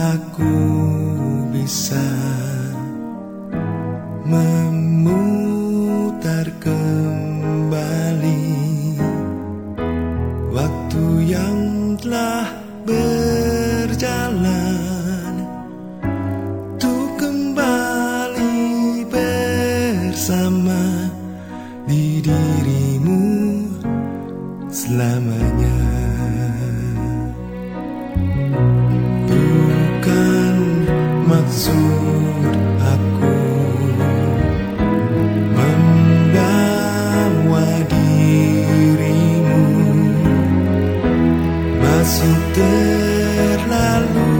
aku bisa memutar kembali waktu yang telah berjalan tuh kembali bersama di dirimu selamanya. hacia la luz.